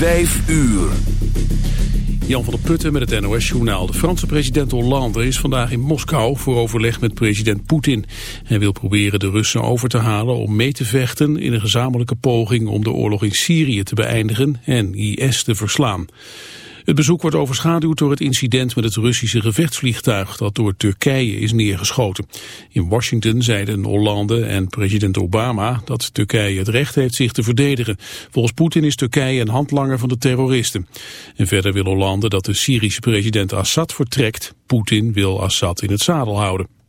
Vijf uur. Jan van der Putten met het NOS-journaal. De Franse president Hollande is vandaag in Moskou voor overleg met president Poetin. Hij wil proberen de Russen over te halen om mee te vechten in een gezamenlijke poging om de oorlog in Syrië te beëindigen en IS te verslaan. Het bezoek wordt overschaduwd door het incident met het Russische gevechtsvliegtuig dat door Turkije is neergeschoten. In Washington zeiden Hollande en president Obama dat Turkije het recht heeft zich te verdedigen. Volgens Poetin is Turkije een handlanger van de terroristen. En verder wil Hollande dat de Syrische president Assad vertrekt. Poetin wil Assad in het zadel houden.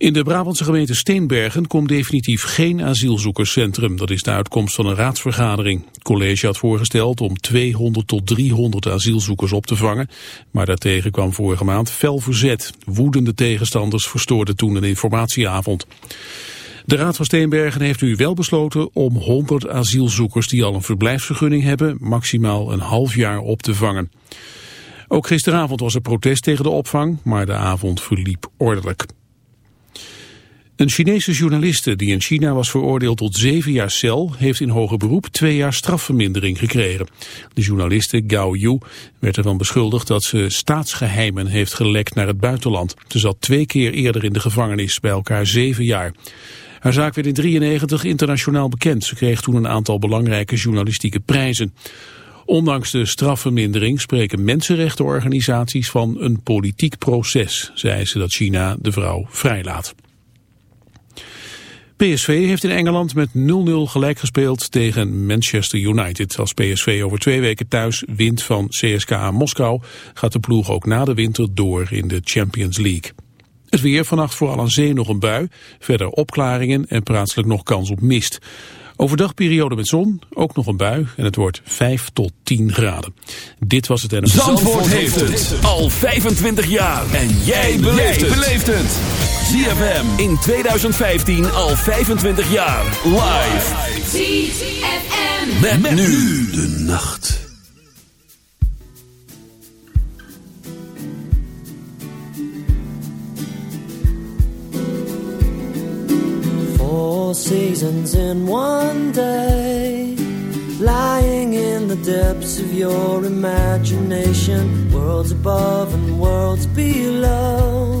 In de Brabantse gemeente Steenbergen komt definitief geen asielzoekerscentrum. Dat is de uitkomst van een raadsvergadering. Het college had voorgesteld om 200 tot 300 asielzoekers op te vangen. Maar daartegen kwam vorige maand fel verzet. Woedende tegenstanders verstoorden toen een informatieavond. De Raad van Steenbergen heeft nu wel besloten om 100 asielzoekers die al een verblijfsvergunning hebben maximaal een half jaar op te vangen. Ook gisteravond was er protest tegen de opvang, maar de avond verliep ordelijk. Een Chinese journaliste die in China was veroordeeld tot zeven jaar cel... heeft in hoger beroep twee jaar strafvermindering gekregen. De journaliste Gao Yu werd ervan beschuldigd dat ze staatsgeheimen heeft gelekt naar het buitenland. Ze zat twee keer eerder in de gevangenis, bij elkaar zeven jaar. Haar zaak werd in 93 internationaal bekend. Ze kreeg toen een aantal belangrijke journalistieke prijzen. Ondanks de strafvermindering spreken mensenrechtenorganisaties van een politiek proces, zei ze dat China de vrouw vrijlaat. PSV heeft in Engeland met 0-0 gelijk gespeeld tegen Manchester United. Als PSV over twee weken thuis wint van CSKA Moskou... gaat de ploeg ook na de winter door in de Champions League. Het weer vannacht vooral aan zee nog een bui. Verder opklaringen en plaatselijk nog kans op mist. Overdag periode met zon, ook nog een bui en het wordt 5 tot 10 graden. Dit was het en Zandvoort, Zandvoort heeft het al 25 jaar. En jij beleeft het. ZFM in 2015 al 25 jaar. Live. ZFM. Met, met nu de nacht. Four seasons in one day. Lying in the depths of your imagination. Worlds above and worlds below.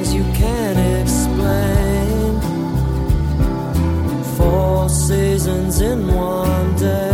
seasons in one day.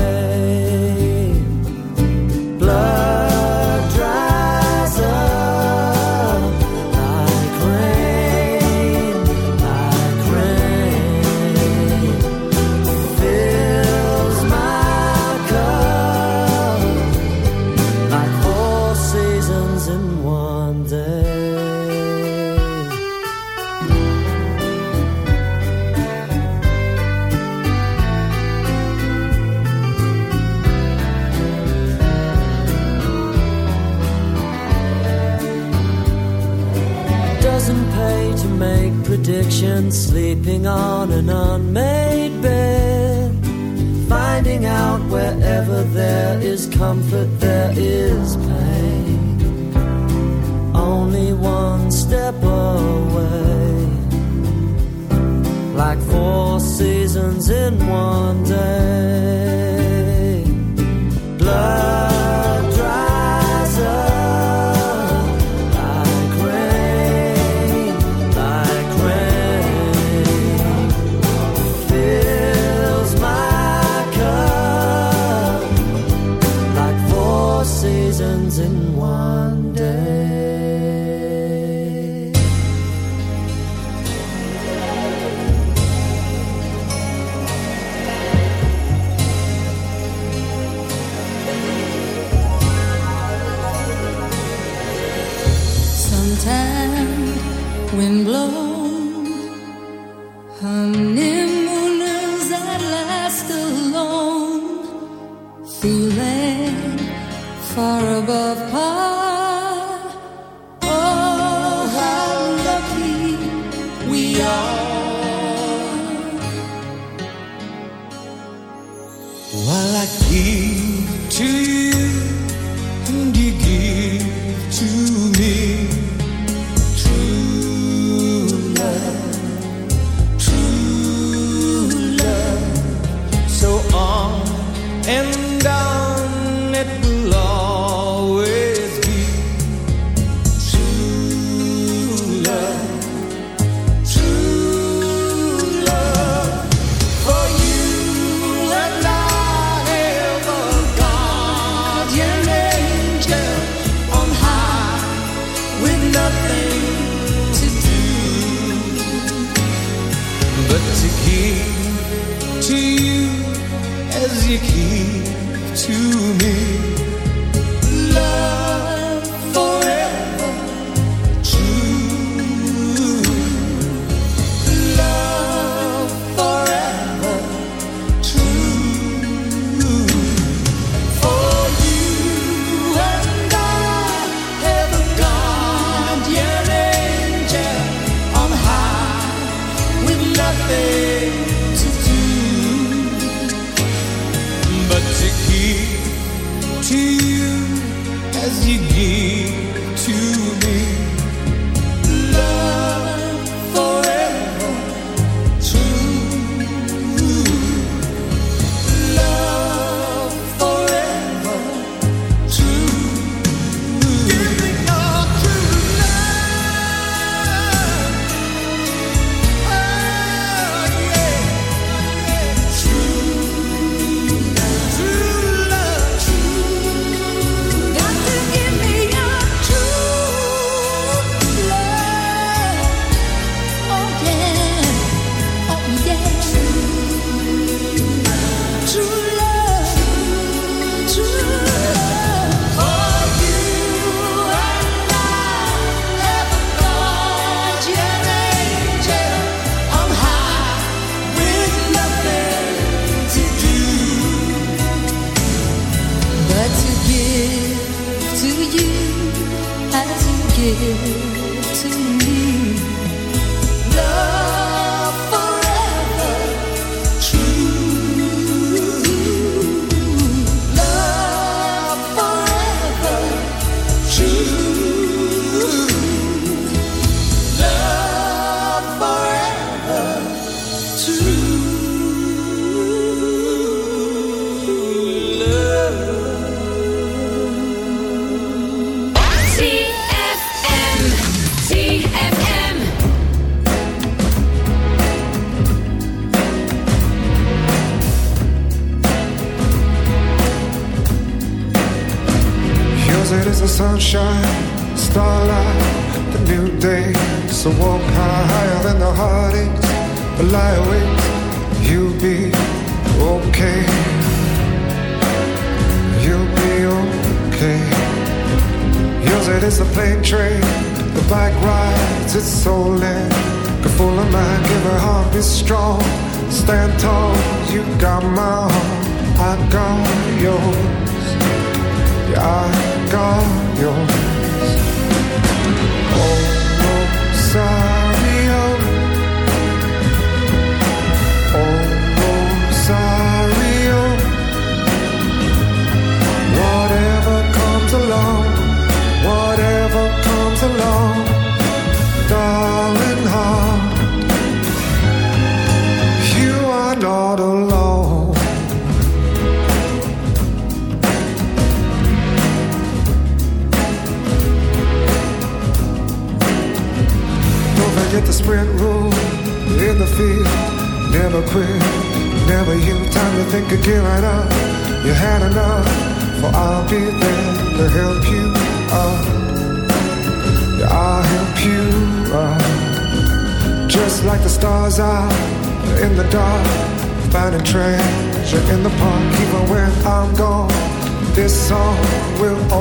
While I give to you.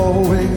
Always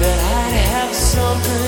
that I'd have something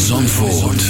Zandvoort.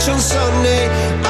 church on Sunday.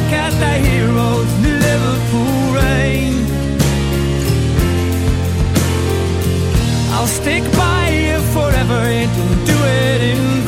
Look at the heroes Liverpool. I'll stick by you forever and don't do it in vain.